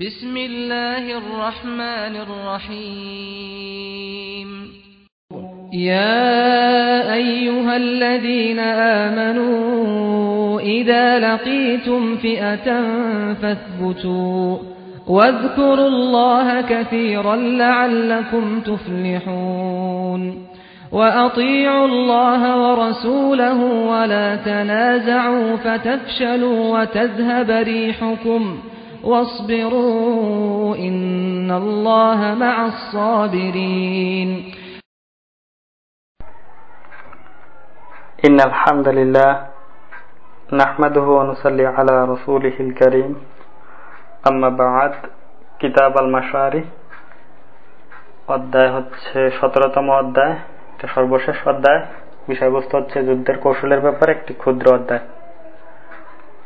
بسم الله الرحمن الرحيم. يا أيها الذين آمنوا إذا لقيتم فئة فاثبتوا واذكروا الله كثيرا لعلكم تفلحون. وأطيعوا الله ورسوله ولا تنازعوا فتفشلوا وتذهب ريحكم. واصبروا إن الله مع الصابرين إن الحمد لله نحمده ونصلي على رسوله الكريم أما بعد কিতাব আল মাসারি অধ্যায় হচ্ছে সতেরোতম অধ্যায় এটা সর্বশেষ অধ্যায় বিষয়বস্তু হচ্ছে যুদ্ধের কৌশলের ব্যাপারে একটি ক্ষুদ্র অধ্যায়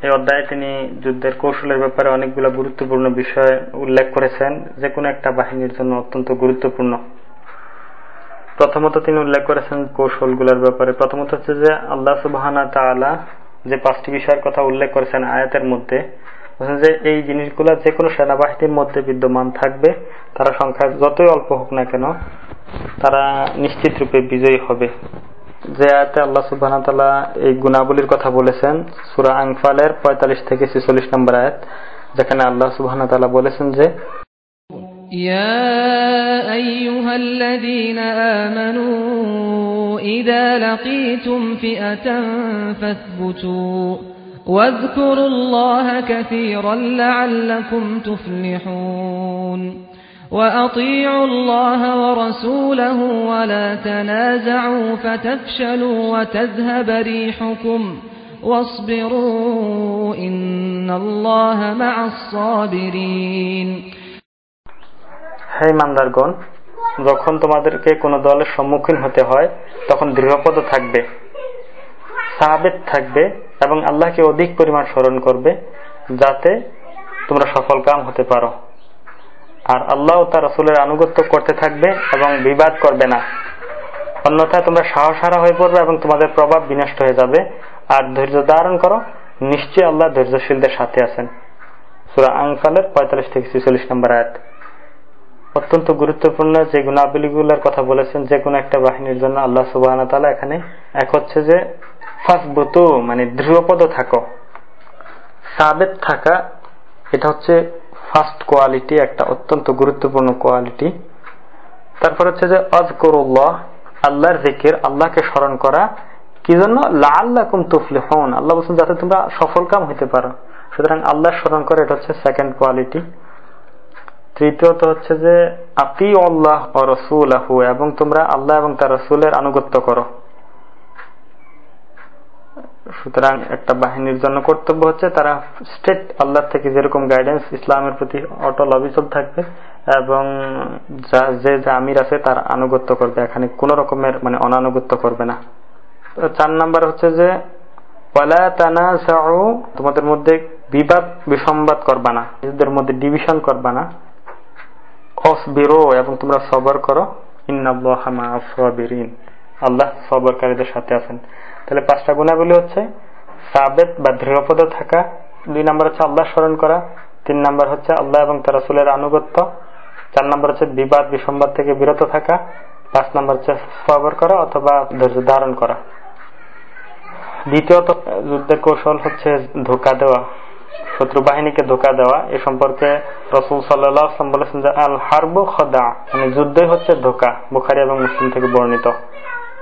এই অধ্যায়ে তিনি যুদ্ধের কৌশলের ব্যাপারে অনেকগুলো গুরুত্বপূর্ণ বিষয় উল্লেখ করেছেন। যে কোনো একটা বাহিনীর জন্য অত্যন্ত গুরুত্বপূর্ণ। প্রথমত তিনি উল্লেখ করেছেন কৌশলগুলোর ব্যাপারে। প্রথমত হচ্ছে যে, আল্লাহ সুবাহানা তাআলা যে পাঁচটি বিষয়ের কথা উল্লেখ করেছেন আয়াতের মধ্যে যে, এই জিনিসগুলো যে কোনো সেনাবাহিনীর মধ্যে বিদ্যমান থাকবে, তারা সংখ্যা যতই অল্প হোক না কেন, তারা নিশ্চিত রূপে বিজয়ী হবে। যে আয়াতে আল্লাহ সুবাহ এই গুণাবলীর কথা বলেছেন সুরা আংফালের পঁয়তাল্লিশ থেকে ছেচল্লিশ নম্বর আয়াত যেখানে আল্লাহ সুবাহ বলেছেন যে يا أيها الذين آمنوا إذا لقيتم فئة فاثبتوا واذكروا الله كثيرا لعلكم تفلحون وأطيعوا الله ورسوله ولا تنازعوا فتفشلوا وتذهب ريحكم واصبروا إن الله مع الصابرين হে ইমানদারগণ যখন তোমাদেরকে কোন দলের সম্মুখীন হতে হয় তখন দৃঢ়পদ থাকবে সাহাবেদ থাকবে এবং আল্লাহকে অধিক পরিমাণ স্মরণ করবে যাতে তোমরা সফল কাম হতে পারো আর আল্লাহ তার রসুলের আনুগত্য করতে থাকবে এবং বিবাদ করবে না। অন্যথায় তোমরা সাহসারা হয়ে পড়বে এবং তোমাদের প্রভাব বিনষ্ট হয়ে যাবে। আর ধৈর্য ধারণ করো, নিশ্চয়ই আল্লাহ ধৈর্যশীলদের সাথে আছেন। সুরা আংফালের পঁয়তাল্লিশ থেকে ছেচল্লিশ নম্বর আয়াত। অত্যন্ত গুরুত্বপূর্ণ যে গুণাবলীগুলোর কথা বলেছেন যে কোনো একটা বাহিনীর জন্য আল্লাহ সুবাহ এখানে এক হচ্ছে যে, ফাসবতু মানে দৃঢ়পদ থাকো। সাবেত থাকা, এটা হচ্ছে ফার্স্ট কোয়ালিটি, একটা অত্যন্ত গুরুত্বপূর্ণ কোয়ালিটি। তারপর হচ্ছে যে অজকরুল্লাহ আল্লাহর জিকির, আল্লাহকে স্মরণ করা। কি জন্য? লাল্লাকুম তুফলি হন আল্লাহ বলছেন, যাতে তোমরা সফল কাম হইতে পারো। সুতরাং আল্লাহ স্মরণ করে, এটা হচ্ছে সেকেন্ড কোয়ালিটি তৃতীয়ত হচ্ছে যে আতি আল্লাহ রসুল আহু এবং তোমরা আল্লাহ এবং তার রসুলের আনুগত্য করো। সুতরাং একটা বাহিনীর জন্য কর্তব্য হচ্ছে তারা স্টেট আল্লাহ থেকে যেরকম গাইডেন্স ইসলামের প্রতি অটল অবিচল থাকবে এবং যা, যে যে আমির আছে তার আনুগত্য করবে। এখানে কোন রকমের মানে অনানুগত্য করবে না। চার নাম্বার হচ্ছে যে তোমাদের মধ্যে বিবাদ বিসম্বাদ করবা না। নিজেদের মধ্যে ডিভিশন করবা না। অসবিরো এবং তোমরা সবর করো। আল্লাহ সবরকারীদের সাথে আছেন। তাহলে পাঁচটা গুণাবলী হচ্ছে সাবেদ বা দৃঢ়পদ থাকা, দুই নম্বর হচ্ছে আল্লাহ স্মরণ করা, তিন নম্বর হচ্ছে আল্লাহ এবং তার রসুলের আনুগত্য, চার নম্বর হচ্ছে বিবাদ, বিসম্বাদ থেকে বিরত থাকা, পাঁচ নম্বর হচ্ছে সবর করা অথবা ধৈর্য ধারণ করা। দ্বিতীয়ত, যুদ্ধের কৌশল হচ্ছে ধোকা দেওয়া, শত্রু বাহিনীকে ধোকা দেওয়া। এ সম্পর্কে রসুল সাল্লাম বলেছেন যে আল হারব খদা মানে যুদ্ধই হচ্ছে ধোকা, বুখারি এবং মুসলিম থেকে বর্ণিত।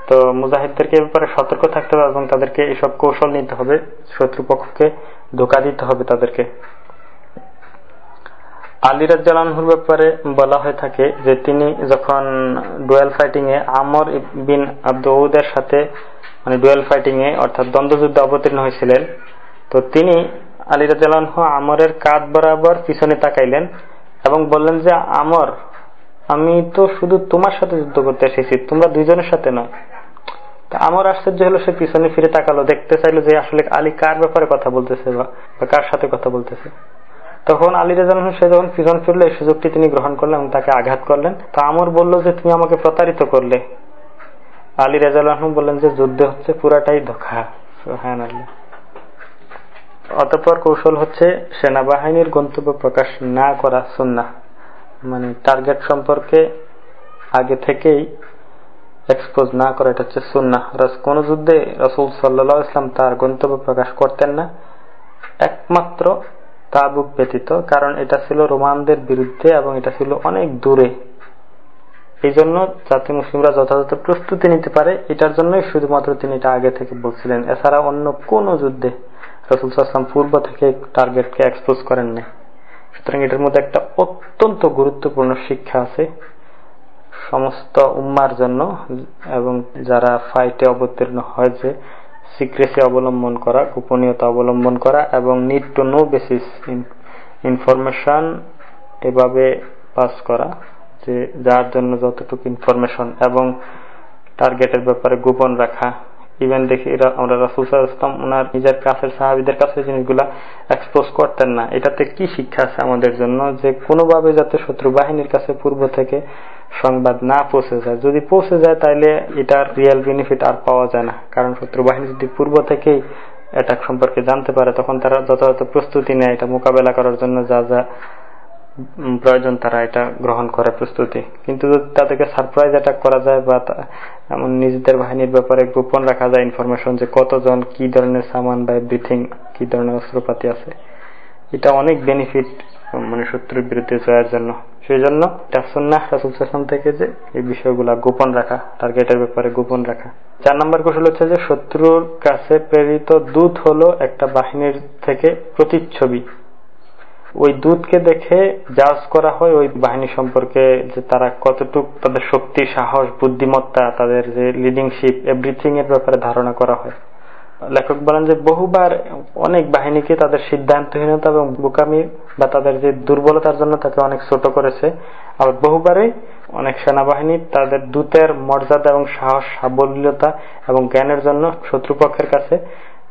তো মুজাহিদদেরকে ব্যাপারে সতর্ক থাকতে হবে এবং তাদেরকে এসব কৌশল নিতে হবে, শত্রুপক্ষকে ধোকা দিতে হবে তাদেরকে। আলী রাজ্জালানহুর ব্যাপারে বলা হয়ে থাকে যে, তিনি যখন ডুয়েল ফাইটিং এ আমর বিন আব্দুদের সাথে মানে ডুয়েল ফাইটিং এ অর্থাৎ দ্বন্দ্বযুদ্ধে অবতীর্ণ হয়েছিলেন, তো তিনি আলী রাজ্লানহু আমরের কাঁধ বরাবর পিছনে তাকাইলেন এবং বললেন যে, আমর, আমি তো শুধু তোমার সাথে যুদ্ধ করতে এসেছি, তোমরা দুইজনের সাথে নয়। তা আমার আশ্চর্য হলো সে পিছনে ফিরে তাকালো, দেখতে চাইলো যে আসলে আলী কার ব্যাপারে কথা বলতেছে বা কার সাথে কথা বলতেছে। তখন আলী রাজান সে যখন পিছন ফিরলো, এই সুযোগটি তিনি গ্রহণ করলেন এবং তাকে আঘাত করলেন। তা আমর বলল যে, তুমি আমাকে প্রতারিত করলে। আলী রাজা বললেন যে, যুদ্ধ হচ্ছে পুরাটাই ধোকা। হ্যাঁ অতঃপর কৌশল হচ্ছে সেনাবাহিনীর গন্তব্য প্রকাশ না করা সুন্না মানে টার্গেট সম্পর্কে আগে থেকেই এক্সপোজ না করা, এটা হচ্ছে সুন্না কোন যুদ্ধে রসুল সাল্লাহ ইসলাম তার গন্তব্য প্রকাশ করতেন না। একমাত্র তাবুক ব্যতীত, কারণ এটা ছিল রোমানদের বিরুদ্ধে এবং এটা ছিল অনেক দূরে। এই জন্য জাতি মুসলিমরা যথাযথ প্রস্তুতি নিতে পারে। এটার জন্যই শুধুমাত্র তিনি এটা আগে থেকে বলছিলেন। এছাড়া অন্য কোন যুদ্ধে রসুল সাল্লাম পূর্ব থেকে টার্গেটকে এক্সপোজ করেন নাই সুতরাং এটার মধ্যে একটা অত্যন্ত গুরুত্বপূর্ণ শিক্ষা আছে। সমস্ত উম্মার জন্য এবং যারা ফাইটে অবতীর্ণ হয়েছে সিক্রেসি অবলম্বন করা, গোপনীয়তা অবলম্বন করা এবং need to know basis information এভাবে পাস করা, যে যার জন্য যতটুকু ইনফরমেশন এবং টার্গেটের ব্যাপারে গোপন রাখা। ইভেন দেখি আমরা রাসুল ইসলাম ওনার নিজের কাছের সাহাবিদের কাছে জিনিসগুলা এক্সপোজ করতেন না। এটাতে কি শিক্ষা আছে আমাদের জন্য? যে কোনোভাবে যাতে শত্রু বাহিনীর কাছে পূর্ব থেকে সংবাদ না পৌঁছে যায়। যদি পৌঁছে যায় তাহলে এটার রিয়েল বেনিফিট আর পাওয়া যায় না। কারণ শত্রু বাহিনী যদি পূর্ব থেকেই অ্যাটাক সম্পর্কে জানতে পারে, তখন তারা যথাযথ প্রস্তুতি নেয় এটা মোকাবেলা করার জন্য, যা যা প্রয়োজন তারা এটা গ্রহণ করে প্রস্তুতি। কিন্তু যদি তাদেরকে সারপ্রাইজ অ্যাটাক করা যায় বা এমন নিজেদের বাহিনীর ব্যাপারে গোপন রাখা যায় ইনফরমেশন যে কতজন কি ধরনের সামান বা এভরিথিং কি ধরনের অস্ত্রপাতি আছে এটা অনেক বেনিফিট মানে শত্রুর বিরুদ্ধে জয়ের জন্য। সেই জন্য রাসুল থেকে যে এই বিষয়গুলা গোপন রাখা টার্গেটের ব্যাপারে গোপন রাখা। চার নম্বর কৌশল হচ্ছে যে শত্রুর কাছে প্রেরিত দূত হলো একটা বাহিনীর থেকে প্রতিচ্ছবি। ওই দূতকে দেখে জাজ করা হয় ওই বাহিনী সম্পর্কে যে তারা কতটুক তাদের শক্তি, সাহস, বুদ্ধিমত্তা, তাদের যে লিডিংশিপ এভরিথিং এর ব্যাপারে ধারণা করা হয়। লেখক বলেন যে বহুবার অনেক বাহিনীকে তাদের সিদ্ধান্তহীনতা এবং বোকামি বা তাদের যে দুর্বলতার জন্য তাকে অনেক ছোট করেছে। আবার বহুবারে অনেক সেনাবাহিনী তাদের দূতের মর্যাদা এবং সাহস, সাবলীলতা এবং জ্ঞানের জন্য শত্রুপক্ষের কাছে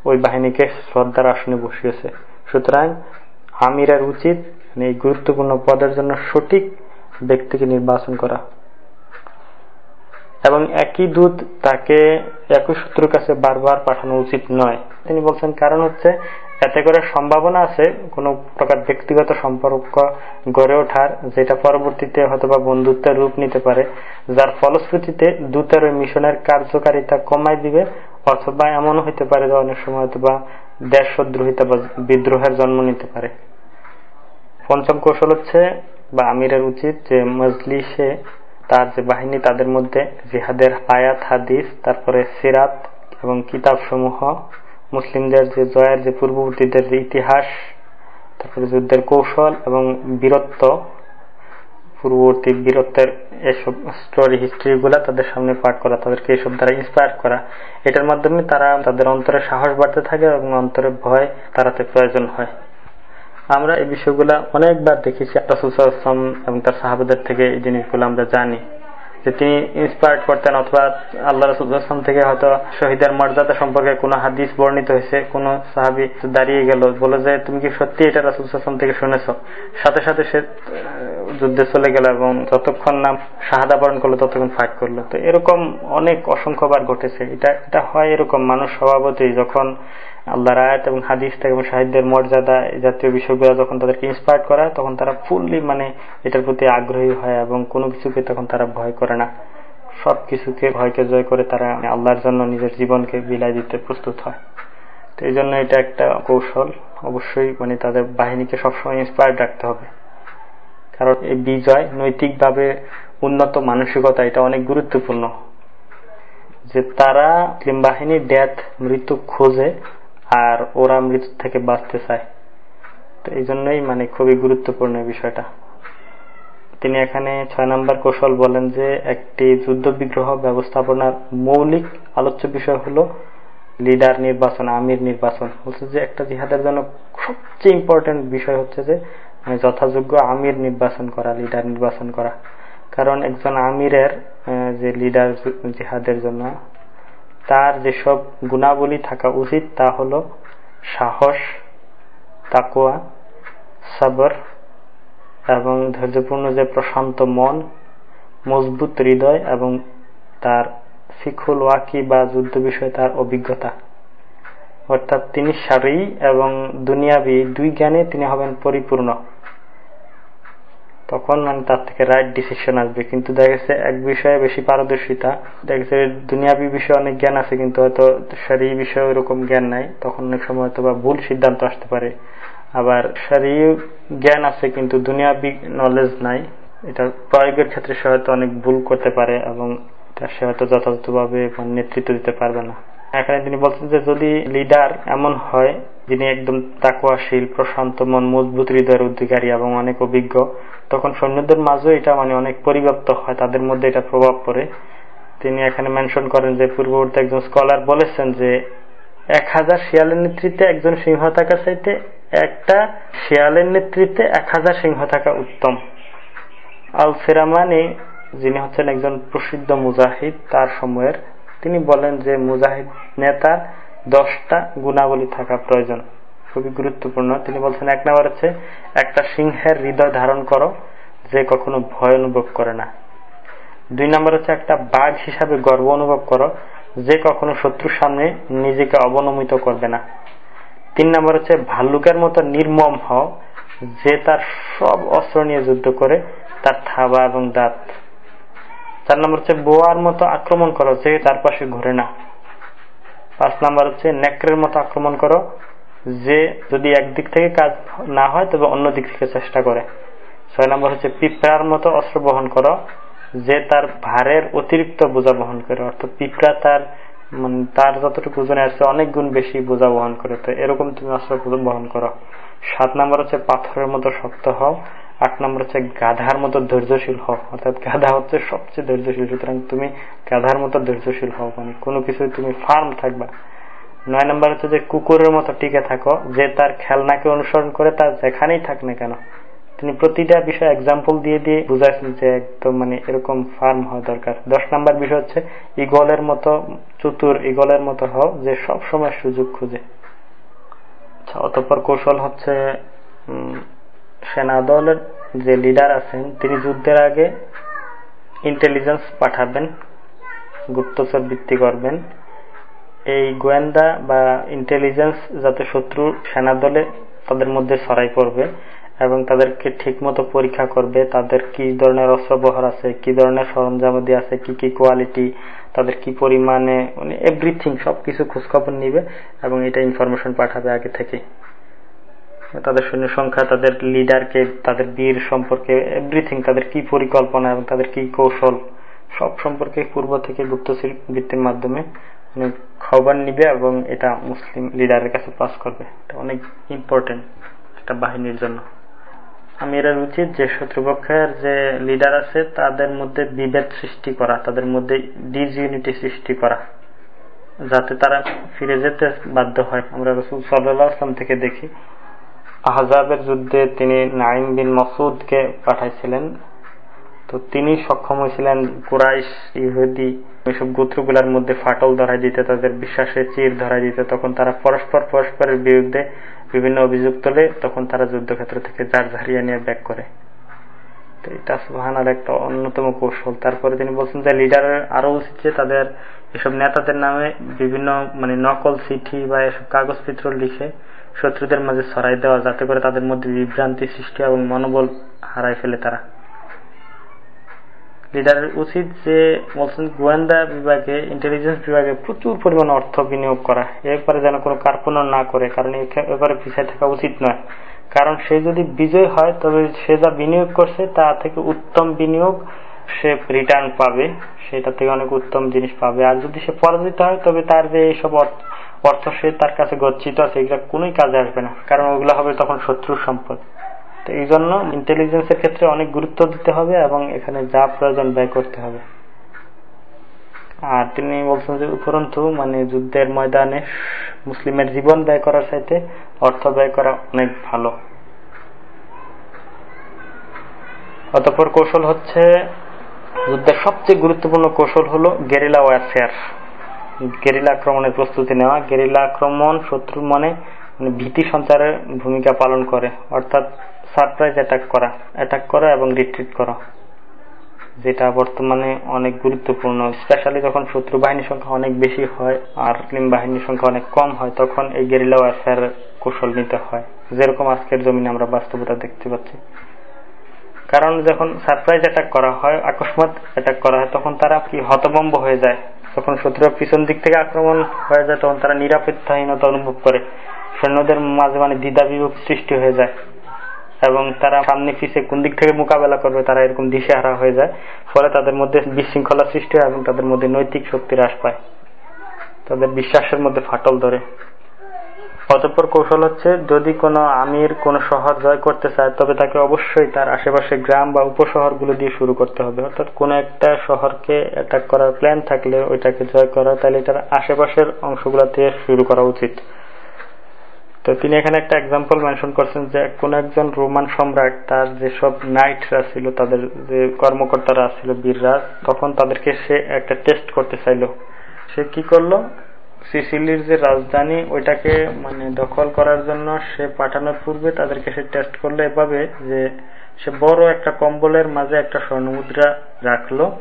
ওই বাহিনীকে শ্রদ্ধার আসনে বসিয়েছে। সুতরাং আমিরের উচিত এই গুরুত্বপূর্ণ পদের জন্য সঠিক ব্যক্তিকে নির্বাচন করা। এবং একই দূত তাকে একই শত্রুর কাছে বারবার পাঠানো উচিত নয়। তিনি বলছেন, কারণ হচ্ছে এতে করে সম্ভাবনা আছে কোন প্রকার ব্যক্তিগত সম্পর্ক গড়ে ওঠার, যেটা পরবর্তীতে হয়তোবা বন্ধুত্বের রূপ নিতে পারে, যার ফলশ্রুতিতে দূতের ওই মিশনের কার্যকারিতা কমাই দিবে, অথবা এমনও হইতে পারে যে অনেক সময় হয়তোবা দেশদ্রোহিতা বা বিদ্রোহের জন্ম নিতে পারে। পঞ্চম কৌশল হচ্ছে বা আমিরের উচিত যে মজলিসে তার যে বাহিনী, তাদের মধ্যে জিহাদের আয়াত, হাদিস, তারপরে সিরাত এবং কিতাব সমূহ মুসলিমদের যে জয়ের যে পূর্ববর্তীদের যে ইতিহাস, তারপরে যুদ্ধের কৌশল এবং বীরত্ব, পূর্ববর্তী বীরত্বের এসব স্টোরি হিস্ট্রি গুলা তাদের সামনে পাঠ করা, তাদেরকে এসব দ্বারা ইন্সপায়ার করা। এটার মাধ্যমে তারা তাদের অন্তরে সাহস বাড়তে থাকে এবং অন্তরে ভয় তারাতে প্রয়োজন হয়। আমরা এই বিষয়গুলা অনেকবার দেখেছি রাসুলসাল্লাম এবং তার সাহাবাদের থেকে এই জিনিসগুলো আমরা জানি। যে তিনি ইন্সপায়ার্ড করতেন অথবা আল্লাহ রসুলাম থেকে হয়তো শহীদের মর্যাদা সম্পর্কে কোনো হাদিস বর্ণিত হয়েছে, কোন সাহাবি দাঁড়িয়ে গেল বলে যে, তুমি কি সত্যি এটা রাসুলাম থেকে শুনেছ? সাথে সাথে সে যুদ্ধে চলে গেল এবং যতক্ষণ নাম শাহাদা বরণ করল, ততক্ষণ ফাইট করল। তো এরকম অনেক অসংখ্যবার ঘটেছে। এটা এটা হয় এরকম মানুষ স্বভাবতই যখন আল্লাহ আয়াত এবং হাদিস থেকে এবং সাহিত্যের মর্যাদা এই জাতীয় বিষয়গুলো যখন তাদেরকে ইন্সপায়ার করা, তখন তারা ফুললি মানে এটার প্রতি আগ্রহী হয় এবং কোনো কিছুকে তখন তারা ভয় করে না। সব কিছুকে ভয়কে জয় করে তারা আল্লাহর জন্য নিজের জীবনকে বিলাই দিতে প্রস্তুত হয়। তো এই জন্য এটা একটা কৌশল। অবশ্যই মানে তাদের বাহিনীকে সবসময় ইন্সপায়ার্ড রাখতে হবে। কারণ এই বিজয় নৈতিকভাবে উন্নত মানসিকতা, এটা অনেক গুরুত্বপূর্ণ। যে তারা মুসলিম বাহিনী ডেথ মৃত্যু খোঁজে আর ওরা মৃত্যু থেকে বাঁচতে চায়। তো এই জন্যই মানে খুবই গুরুত্বপূর্ণ বিষয়টা। তিনি এখানে ছয় নম্বর কৌশল বলেন যে, একটি যুদ্ধ বিগ্রহ ব্যবস্থাপনার মৌলিক আলোচ্য বিষয় হলো লিডার নির্বাচন, আমির নির্বাচন। বলছে যে, একটা জিহাদের জন্য সবচেয়ে ইম্পর্টেন্ট বিষয় হচ্ছে যে যথাযোগ্য আমির নির্বাচন করা লিডার নির্বাচন করা। কারণ একজন আমিরের যে লিডার জিহাদের জন্য, তার যেসব গুণাবলী থাকা উচিত তা হল সাহস তাকুয়া সাবর এবং ধৈর্যপূর্ণ যে প্রশান্ত মন, মজবুত হৃদয় এবং তার শিখুল ওয়াকি বা যুদ্ধ বিষয়ে তার অভিজ্ঞতা। অর্থাৎ তিনি সারি এবং দুনিয়াবি দুই জ্ঞানে তিনি হবেন পরিপূর্ণ। তখন মানে তার থেকে রাইট ডিসিশন আসবে। কিন্তু দেখা গেছে এক বিষয়ে বেশি পারদর্শিতা। দেখা গেছে দুনিয়াবি বিষয়ে অনেক জ্ঞান আছে, কিন্তু হয়তো সারি বিষয়ে ওরকম জ্ঞান নাই। তখন অনেক সময় হয়তো বা ভুল সিদ্ধান্ত আসতে পারে। আবার সারি জ্ঞান আছে, কিন্তু দুনিয়াবি নলেজ নাই। এটা প্রয়োগের ক্ষেত্রে সে হয়তো অনেক ভুল করতে পারে এবং তার সে হয়তো যথাযথভাবে নেতৃত্ব দিতে পারবে না। এখানে তিনি বলছেন যে, যদি লিডার এমন হয়, যিনি একদম তাকুয়াশীল, প্রশান্ত মন, মজবুত হৃদয়ের অধিকারী এবং অনেক অভিজ্ঞ, তখন সৈন্যদের মাঝেও এটা মানে অনেক পরিব্যাপ্ত হয়, তাদের মধ্যে এটা প্রভাব পড়ে। তিনি এখানে মেনশন করেন যে, পূর্ববর্তী একজন স্কলার বলেছেন যে, এক হাজার শিয়ালের নেতৃত্বে একজন সিংহ থাকা চাইতে একটা শিয়ালের নেতৃত্বে এক হাজার সিংহ থাকা উত্তম। আল সেরামানি যিনি হচ্ছেন একজন প্রসিদ্ধ মুজাহিদ, তার সময়ের তিনি বলেন যে মুজাহিদ নেতার দশটা গুণাবলী থাকা প্রয়োজন। খুবই গুরুত্বপূর্ণ। তিনি বলছেন, এক নম্বর হচ্ছে, একটা সিংহের হৃদয় ধারণ করো যে কখনো ভয় অনুভব করে না। দুই নম্বর হচ্ছে, একটা বাঘ হিসাবে গর্ব অনুভব করো যে কখনো শত্রুর সামনে নিজেকে অবনমিত করবে না। তিন নম্বর হচ্ছে, ভাল্লুকের মতো নির্মম হও যে তার সব অস্ত্র নিয়ে যুদ্ধ করে তার থাবা এবং দাঁত চার নম্বর হচ্ছে বোয়ার মতো আক্রমণ করো যে তার পাশে ঘুরে না। পাঁচ নাম্বার হচ্ছে, নেকড়ের মতো আক্রমণ করো, যে যদি একদিক থেকে কাজ না হয়, তবে অন্য দিক থেকে চেষ্টা করে। ছয় নম্বর হচ্ছে, পিঁপড়ার মতো অস্ত্র বহন করো, যে তার ভারের অতিরিক্ত বোঝা বহন করে। অর্থাৎ পিঁপড়া তার মানে তার যতটুকু ওজনে আছে অনেক গুণ বেশি বোঝা বহন করে। তো এরকম তুমি অস্ত্র বহন করো। সাত নম্বর হচ্ছে, পাথরের মতো শক্ত হও। আট নম্বর হচ্ছে গাধার মতো ধৈর্যশীল হও। অর্থাৎ গাধা হচ্ছে সবচেয়ে ধৈর্যশীল। সুতরাং তুমি গাধার মতো ধৈর্যশীল হও মানে কোনো কিছু তুমি ফার্ম থাকবা। নয় নম্বর হচ্ছে যে কুকুরের মতো টিকে থাকো, যে তার খেলনাকে অনুসরণ করে তার যেখানেই থাক না কেন। তিনি প্রতিটা বিষয় এক্সাম্পল দিয়ে দিয়ে বুঝাচ্ছেন যে একদম মানে এরকম ফার্ম হওয়া দরকার। দশ নম্বর বিষয় হচ্ছে ইগলের মতো চতুর ইগলের মতো হও, যে সব সময় সুযোগ খুঁজে। আচ্ছা অতঃপর কৌশল হচ্ছে সেনা দলের যে লিডার আছেন, তিনি যুদ্ধের আগে ইন্টেলিজেন্স পাঠাবেন, গুপ্তচর বৃত্তি করবেন। এই গোয়েন্দা বা ইন্টেলিজেন্স যাতে শত্রু সেনা দলে তাদের মধ্যে ছড়াই পড়বে এবং তাদেরকে ঠিক মতো পরীক্ষা করবে, তাদের কি ধরনের অস্ত্রবহর আছে, কি ধরনের সরঞ্জামাদি আছে, কি কি কোয়ালিটি তাদের কি পরিমাণে মানে এভরিথিং সব কিছু খোঁজখবর নিবে এবং এটা ইনফরমেশন পাঠাবে আগে থেকে তাদের সৈন্য সংখ্যা, তাদের লিডারকে তাদের বীর সম্পর্কে এভরিথিং তাদের কি পরিকল্পনা এবং তাদের কি কৌশল, সব সম্পর্কে পূর্ব থেকে গুপ্ত বৃত্তির মাধ্যমে খবর নিবে এবং এটা মুসলিম লিডারের কাছে পাস করবে। এটা অনেক ইম্পর্টেন্ট একটা বাহিনীর জন্য। আমিরের উচিত যে শত্রুপক্ষের যে লিডার আছে, তাদের মধ্যে বিভেদ সৃষ্টি করা, তাদের মধ্যে ডিসইউনিটি সৃষ্টি করা, যাতে তারা ফিরে যেতে বাধ্য হয়। আমরা রসুল সাল্লাহ আসলাম থেকে দেখি আহজাবের যুদ্ধে তিনি নাইম বিন মসুদকে পাঠাইছিলেন। তো তিনি সক্ষম হয়েছিলেন কুরাইশ ইহুদি এইসব গোত্রগুলার মধ্যে ফাটল ধরাই দিতে, তাদের বিশ্বাসে চির ধরাই দিতে। তখন তারা পরস্পর পরস্পরের বিরুদ্ধে বিভিন্ন অভিযোগ তোলে, তখন তারা যুদ্ধক্ষেত্র থেকে যার ঝাড়িয়ে নিয়ে ব্যাক করে। তো এটা সুহানার একটা অন্যতম কৌশল। তারপরে তিনি বলছেন যে লিডারের আরও উচিত যে তাদের এসব নেতাদের নামে বিভিন্ন মানে নকল চিঠি বা এসব কাগজপত্র লিখে শত্রুদের মাঝে ছড়াই দেওয়া যাতে করে তাদের মধ্যে বিভ্রান্তি সৃষ্টি এবং মনোবল হারাই ফেলে তারা। লিডারের উচিত যে বলছেন, গোয়েন্দা বিভাগে ইন্টেলিজেন্স বিভাগে প্রচুর পরিমাণ অর্থ বিনিয়োগ করা। এরপরে যেন কোনো কার্পণ্য না করে, কারণ এবারে পিছিয়ে থাকা উচিত নয়। কারণ সে যদি বিজয় হয়, তবে সে যা বিনিয়োগ করছে, তা থেকে উত্তম বিনিয়োগ সে রিটার্ন পাবে। সেটা থেকে অনেক উত্তম জিনিস পাবে। আর যদি সে পরাজিত হয়, তবে তার যে এইসব অর্থ সে তার কাছে গচ্ছিত আছে, এগুলো কোনোই কাজে আসবে না। কারণ ওগুলো হবে তখন শত্রুর সম্পদ। তো এই জন্য ইন্টেলিজেন্সের ক্ষেত্রে অনেক গুরুত্ব দিতে হবে এবং এখানে যা প্রয়োজন ব্যয় করতে হবে। আর তিনি বলছেন যে, উপরন্তু মানে যুদ্ধের ময়দানে মুসলিমের জীবন ব্যয় করার সাথে অর্থ ব্যয় করা অনেক ভালো। অতপর কৌশল হচ্ছে, যুদ্ধের সবচেয়ে গুরুত্বপূর্ণ কৌশল হলো গেরিলা ওয়ারফেয়ার। গেরিলা আক্রমণের প্রস্তুতি নেওয়া। গেরিলা আক্রমণ শত্রু মনে ভীতি সঞ্চারের ভূমিকা পালন করে। অর্থাৎ সারপ্রাইজ অ্যাটাক করা। অ্যাটাক করা এবং রিট্রিট করা। যেটা বর্তমানে অনেক গুরুত্বপূর্ণ। স্পেশালি যখন শত্রু বাহিনীর সংখ্যা অনেক বেশি হয় আর মুসলিম বাহিনীর সংখ্যা অনেক কম হয়, তখন এই গেরিলা ওয়ারফেয়ার কৌশল নিতে হয়। যেরকম আজকের জমিনে আমরা বাস্তবতা দেখতে পাচ্ছি। কারণ যখন সারপ্রাইজ অ্যাটাক করা হয় আকস্মাত অ্যাটাক করা হয়, তখন তারা কি হতবম্ব হয়ে যায়। যখন শত্রুরা পিছন দিক থেকে আক্রমণ হয়ে যায়, তখন তারা নিরাপত্তাহীনতা অনুভব করে। সৈন্যদের মাঝে মানে দ্বিধা বিভোগ সৃষ্টি হয়ে যায় এবং তারা সামনে পিছিয়ে কোন দিক থেকে মোকাবেলা করবে, তারা এরকম দিশেহারা হয়ে যায়। ফলে তাদের মধ্যে বিশৃঙ্খলা সৃষ্টি হয় এবং তাদের মধ্যে নৈতিক শক্তি হ্রাস পায়। তাদের বিশ্বাসের মধ্যে ফাটল ধরে। অতঃপর কৌশল হচ্ছে, যদি কোনো আমির কোনো শহর জয় করতে চায়, তবে তাকে অবশ্যই তার আশেপাশে গ্রাম বা উপশহরগুলো দিয়ে শুরু করতে হবে। অর্থাৎ কোন একটা শহরকে অ্যাটাক করার প্ল্যান থাকলে ওইটাকে জয় করা, তাহলে এটার আশেপাশের অংশগুলো দিয়ে শুরু করা উচিত। তো তিনি এখানে একটা এক্সাম্পল মেনশন করছেন যে, কোন একজন রোমান সম্রাট, তার যেসব নাইটরা ছিল, তাদের যে কর্মকর্তারা ছিল, বীররা, তখন তাদেরকে সে একটা টেস্ট করতে চাইল। সে কি করল? সিসিলির যে রাজধানী, ওইটাকে মানে দখল করার জন্য সে পাঠানোর পূর্বে তাদেরকে সে টেস্ট করল এভাবে যে সে বড় একটা কম্বলের মাঝে একটা স্বর্ণমুদ্রা রাখল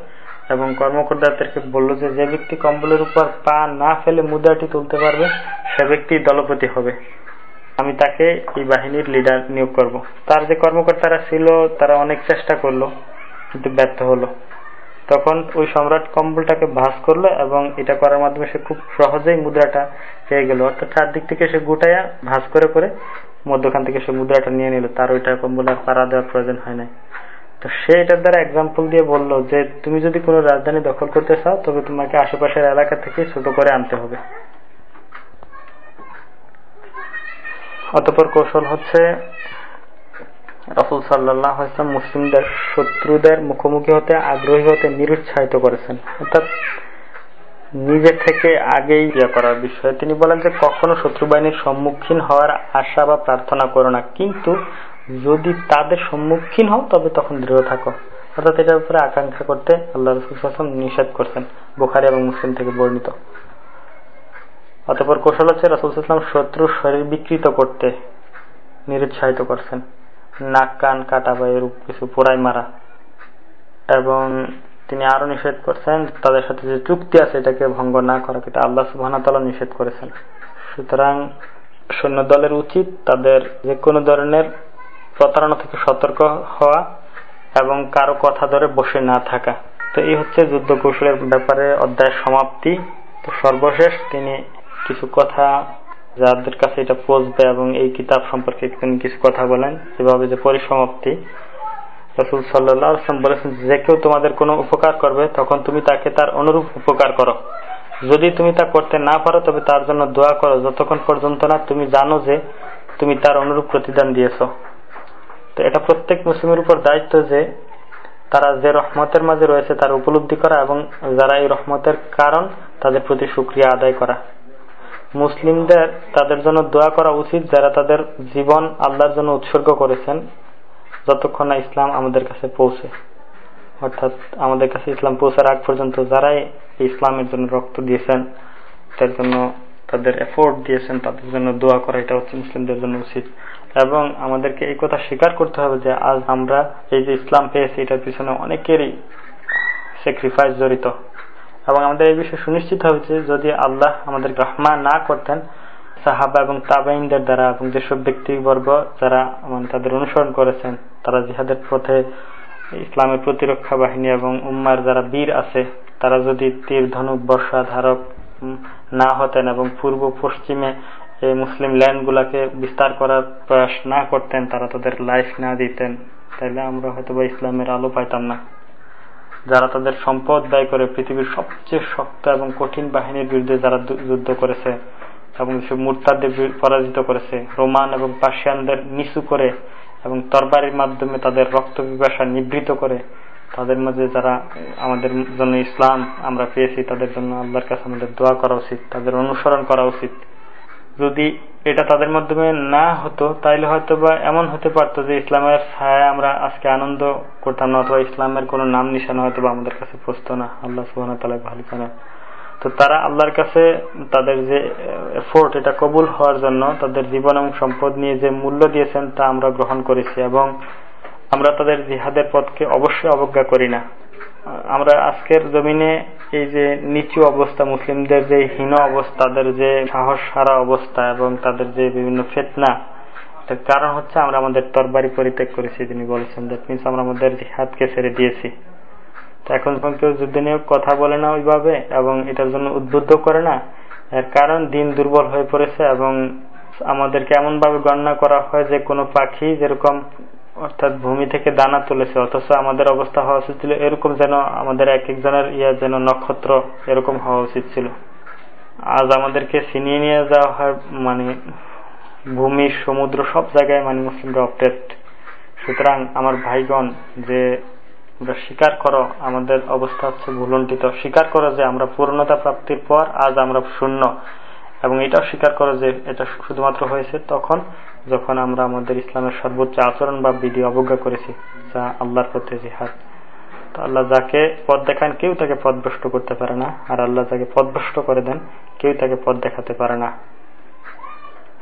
এবং কর্মকর্তাদেরকে বলল যে যে ব্যক্তি কম্বলের উপর পা না ফেলে মুদ্রাটি তুলতে পারবে, সে ব্যক্তি দলপতি হবে। আমি তাকে এই বাহিনীর লিডার নিয়োগ করব। তার যে কর্মকর্তারা ছিল, তারা অনেক চেষ্টা করল, কিন্তু ব্যর্থ হলো। তখন ওই সম্রাট কম্বলটাকে ভাস করল এবং এটা করার মাধ্যমে সে খুব সহজেই মুদ্রাটা পেয়ে গেল। অর্থাৎ চারদিক থেকে সে গুটাইয়া ভাস করে করে মধ্যখান থেকে সে মুদ্রাটা নিয়ে নিল। তার ওইটা কম্বল আর পাড়া দেওয়ার প্রয়োজন হয় নাই। তো সে এটার দ্বারা এক্সাম্পল দিয়ে বলল যে, তুমি যদি কোনো রাজধানী দখল করতে চাও, তবে তোমাকে আশেপাশের এলাকা থেকে ছোট করে আনতে হবে। অতপর কৌশল হচ্ছে রসুল সাল্লাহ ইসলাম মুসলিমদের, শত্রুদের মুখোমুখি হতে, আগ্রহী হতে নিরুৎসাহিত করেছেন। অর্থাৎ নিজে থেকে আগেই ইয়ে করার বিষয়ে তিনি বলেন যে, কখনো শত্রু বাহিনীর সম্মুখীন হওয়ার আশা বা প্রার্থনা করো না। কিন্তু যদি তাদের সম্মুখীন হও, তবে তখন দৃঢ় থাকো। অর্থাৎ এটার উপরে আকাঙ্ক্ষা করতে আল্লাহ রসুল নিষেধ করছেন, বোখারি এবং মুসলিম থেকে বর্ণিত। অতপর কৌশল হচ্ছে রসুল ইসলাম শত্রুর শরীর বিকৃত করতে নিরুৎসাহিত করছেন। নাক, কান, কাটা বা এরূপ কিছু পোড়াই মারা। এবং তিনি আরও নিষেধ করছেন, তাদের সাথে যে চুক্তি আছে, এটাকে ভঙ্গ না করা, এটা আল্লাহ সুবাহতালা নিষেধ করেছেন। সুতরাং সৈন্য দলের উচিত তাদের যে কোনো ধরনের প্রতারণা থেকে সতর্ক হওয়া এবং কারও কথা ধরে বসে না থাকা। তো এই হচ্ছে যুদ্ধ কৌশলের ব্যাপারে অধ্যায়ের সমাপ্তি। তো সর্বশেষ তিনি কিছু কথা যাদের কাছে এটা পৌঁছবে এবং এই কিতাব সম্পর্কে তিনি কিছু কথা বলেন যেভাবে যে পরিসমাপ্তি। রসুল সাল্লাম বলেছেন, যে কেউ তোমাদের কোনো উপকার করবে, তখন তুমি তাকে তার অনুরূপ উপকার করো। যদি তুমি তা করতে না পারো, তবে তার জন্য দোয়া করো। যতক্ষণ পর্যন্ত না তুমি জানো যে তুমি তার অনুরূপ প্রতিদান দিয়েছ। তো এটা প্রত্যেক মুসলিমের উপর দায়িত্ব যে তারা যে রহমতের মাঝে রয়েছে, তার উপলব্ধি করা এবং যারা এই রহমতের কারণ, তাদের প্রতি সুক্রিয়া আদায় করা। মুসলিমদের তাদের জন্য দোয়া করা উচিত যারা তাদের জীবন আল্লাহর জন্য উৎসর্গ করেছেন যতক্ষণ না ইসলাম আমাদের কাছে পৌঁছে। অর্থাৎ আমাদের কাছে ইসলাম পৌঁছার আগ পর্যন্ত যারাই ইসলামের জন্য রক্ত দিয়েছেন তার জন্য তাদের এফোর্ট দিয়েছেন, তাদের জন্য দোয়া করা, এটা হচ্ছে মুসলিমদের জন্য উচিত। এবং আমাদেরকে এই কথা স্বীকার করতে হবে যে আজ আমরা এই যে ইসলাম পেয়েছি, এটার পিছনে অনেকেরই স্যাক্রিফাইস জড়িত। এবং আমাদের এই বিষয়ে সুনিশ্চিত যে যদি আল্লাহ আমাদের রহমা না করতেন, সাহাবা এবং তাবাইনদের দ্বারা এবং যেসব ব্যক্তিবর্গ যারা মানে তাদের অনুসরণ করেছেন, তারা জিহাদের পথে ইসলামের প্রতিরক্ষা বাহিনী এবং উম্মার যারা বীর আছে, তারা যদি তীর, ধনুক, বর্ষা, ধারক না হতেন এবং পূর্ব পশ্চিমে এই মুসলিম ল্যান্ডগুলাকে বিস্তার করার প্রয়াস না করতেন, তারা তাদের লাইফ না দিতেন, তাহলে আমরা হয়তো বা ইসলামের আলো পাইতাম না। যারা তাদের সম্পদ ব্যয় করে পৃথিবীর সবচেয়ে শক্ত এবং কঠিন বাহিনীর বিরুদ্ধে যারা যুদ্ধ করেছে এবং সে মুরতাদের পরাজিত করেছে, রোমান এবং পার্সিয়ানদের নিচু করে এবং তরবারির মাধ্যমে তাদের রক্ত পিপাসা নিবৃত করে, তাদের মধ্যে যারা আমাদের জন্য ইসলাম আমরা পেয়েছি, তাদের জন্য আল্লাহর কাছে আমাদের দোয়া করা উচিত, তাদের অনুসরণ করা উচিত। যদি এটা তাদের মাধ্যমে না হতো, তাইলে হয়তো বা এমন হতে পারতো যে ইসলামের ছায় আমরা আজকে আনন্দ করতাম না, অথবা ইসলামের কোন নাম নিশানা হয়তো বা আমাদের কাছে পৌঁছতো না। আল্লাহ সুবাহ ভালো জানে। তো তারা আল্লাহর কাছে তাদের যে এফোর্ট এটা কবুল হওয়ার জন্য তাদের জীবন এবং সম্পদ নিয়ে যে মূল্য দিয়েছেন, তা আমরা গ্রহণ করেছি এবং আমরা তাদের জিহাদের পথকে অবশ্যই অবজ্ঞা করি না। আমরা আজকের জমিনে এই যে নিচু অবস্থা, মুসলিমদের যে হীন অবস্থা, তাদের যে সাহস হারা অবস্থা এবং তাদের যে বিভিন্ন ফেতনা তার কারণ হচ্ছে আমরা আমাদের তরবারি পরিত্যাগ করেছি তিনি বলেছেন দ্যাট মিনস আমরা আমাদের হাতকে ছেড়ে দিয়েছি। তো এখন কেউ যুদ্ধ নিয়ে কথা বলে না ওইভাবে, এবং এটার জন্য উদ্বুদ্ধ করে না। এর কারণ দিন দুর্বল হয়ে পড়েছে এবং আমাদেরকে এমনভাবে গণনা করা হয় যে কোনো পাখি যেরকম অর্থাৎ ভূমি থেকে দানা তুলেছে, অথচ আমাদের অবস্থা হওয়া উচিত ছিল এরকম যেন আমাদের এক একজনের ইয়া যেন নক্ষত্র এরকম হওয়া উচিত ছিল। আজ আমাদেরকে ছিনিয়ে নিয়ে যাওয়া হয় মানে ভূমি, সমুদ্র, সব জায়গায় মানে মুসলিমরা অপটেস্ট সুতরাং আমার ভাইগণ, যে আমরা স্বীকার করো, আমাদের অবস্থা হচ্ছে ভুলন্টিত স্বীকার করো যে আমরা পূর্ণতা প্রাপ্তির পর আজ আমরা শূন্য। এবং এটাও স্বীকার করো যে এটা শুধুমাত্র হয়েছে তখন। যখন আমরা আমাদের ইসলামের সর্বোচ্চ আচরণ বা বিধি অবজ্ঞা করেছি, যা আল্লাহর পথে জিহাদ। তো আল্লাহ যাকে পথ দেখান, কেউ তাকে পথভ্রষ্ট করতে পারে না। আর আল্লাহ যাকে পথভ্রষ্ট করে দেন, কেউ তাকে পথ দেখাতে পারে না।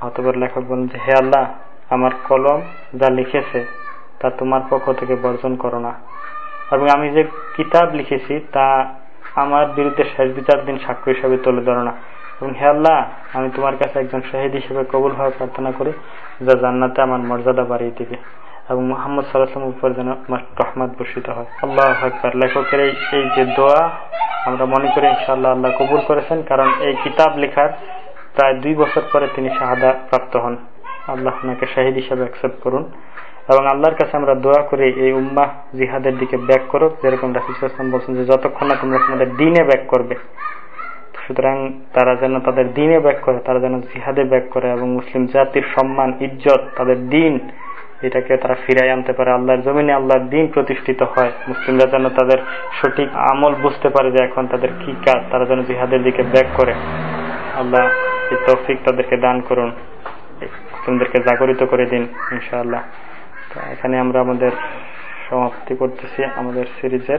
অতপর লেখক বলেন যে, হে আল্লাহ, আমার কলম যা লিখেছে, তা তোমার পক্ষ থেকে বর্জন করো না। এবং আমি যে কিতাব লিখেছি, তা আমার বিরুদ্ধে শেষ বিচার দিন সাক্ষ্য হিসাবে তুলে ধরো না। এবং হে আল্লাহ, আমি তোমার কাছে একজন শহীদ হিসেবে কবুল হওয়ার প্রার্থনা করি, যা জান্নাতে আমার মর্যাদা বাড়িয়ে দিবে এবং মোহাম্মদ সাল্লাহাম উপর যেন রহমত বর্ষিত হয়। আল্লাহ আকবর। লেখকের এই যে দোয়া, আমরা মনে করি ইনশাআল্লাহ আল্লাহ কবুল করেছেন, কারণ এই কিতাব লেখার প্রায় দুই বছর পরে তিনি শাহাদা প্রাপ্ত হন। আল্লাহ ওনাকে শাহিদ হিসাবে অ্যাকসেপ্ট করুন এবং আল্লাহর কাছে আমরা দোয়া করি, এই উম্মাহ জিহাদের দিকে ব্যাক করুক। যেরকম রাফিসাম বলছেন যে, যতক্ষণ না তোমরা তোমাদের দিনে ব্যাক করবে সুতরাং তারা যেন তাদের দিনে ব্যাক করে, তারা যেন জিহাদে ব্যাক করে এবং মুসলিম জাতির সম্মান, ইজ্জত, তাদের দিন এটাকে তারা ফিরাই আনতে পারে। আল্লাহর জমিনে আল্লাহর দিন প্রতিষ্ঠিত হয়। মুসলিমরা যেন তাদের সঠিক আমল বুঝতে পারে যে এখন তাদের কি কাজ, তারা যেন জিহাদের দিকে ব্যাক করে। আল্লাহ তৌফিক তাদেরকে দান করুন। মুসলিমদেরকে জাগরিত করে দিন, ইনশাআল্লাহ। তো এখানে আমরা আমাদের সমাপ্তি করতেছি আমাদের সিরিজের।